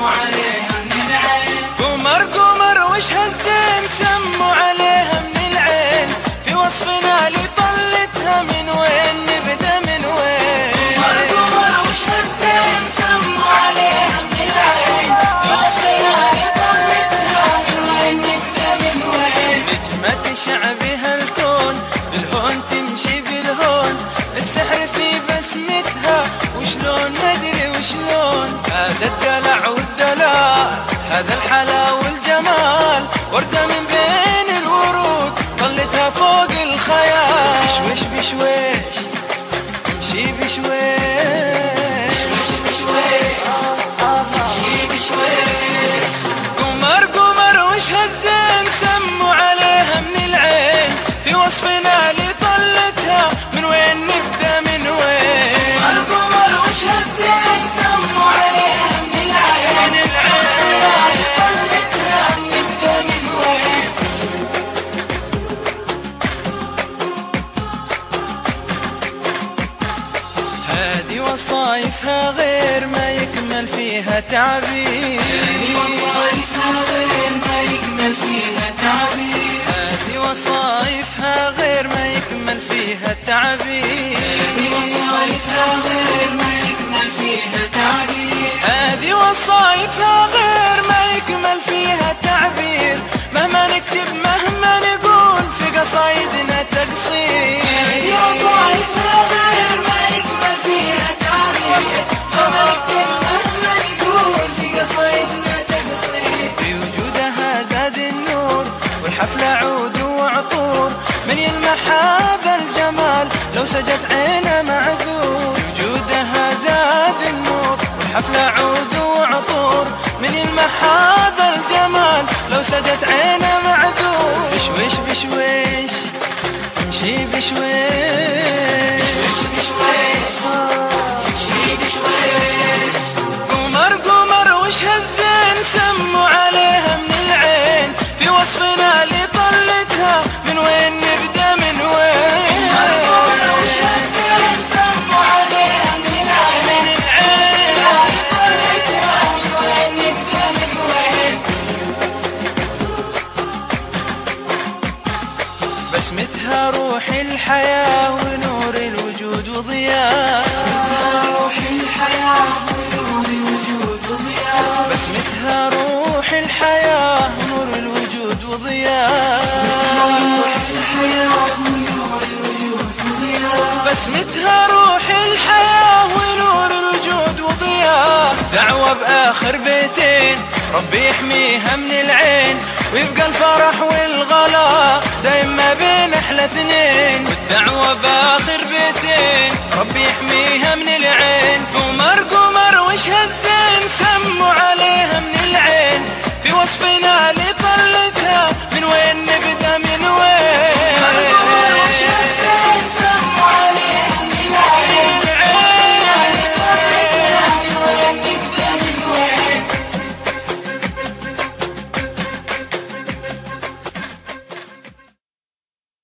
سموا من العين. قمر وش هالزين سموا عليها من العين. في وصفنا لطلتها من وين؟ نبدأ من وين؟ قمر وش هالزين سموا عليها من العين. في وصفنا لطلتها من وين؟ نبدأ من وين؟ نجمة شعبها الكون بالهون تمشي بالهون. السحر في بسمتها وشلون مدري وشلون؟ هذا الدلع والدلال هذا الحلا والجمال. وردة من بين الورود ظلتها فوق الخيال. بشوش بشويش وصايفها غير ما يكمل فيها تعبير. وصايفها غير ما يكمل فيها تعبير. هذه وصايفها غير ما يكمل فيها تعبير. وصايفها غير ما يكمل فيها تعبير. هذه وصايفها غير ما يكمل فيها تعبير. مهما نكتب مهما والحفلة عود وعطور من يلمح هذا الجمال. لو سجت عينه معذور بوجودها زاد النور. والحفلة عود وعطور من يلمح هذا الجمال. لو سجت عينه معذور. بشويش بشويش امشي بشويش يمشي بشويش قمر قمر وش هالزين سموا بسمتها روح الحياة ونور الوجود وضياء روح الحياة ونور الوجود وضياء بسمتها روح الحياة ونور الوجود وضياء بسمتها روح الحياة ونور الوجود وضياء دعوة بآخر بيتين ربي يحميها من العين. ويبقى الفرح والغلا دايم ما الاثنين. والدعوة باخر بيتين. ربي يحميها من العين. قمر قمر وش هالزين؟ سموا عليها من العين. في وصفنا اللي طلتها. من وين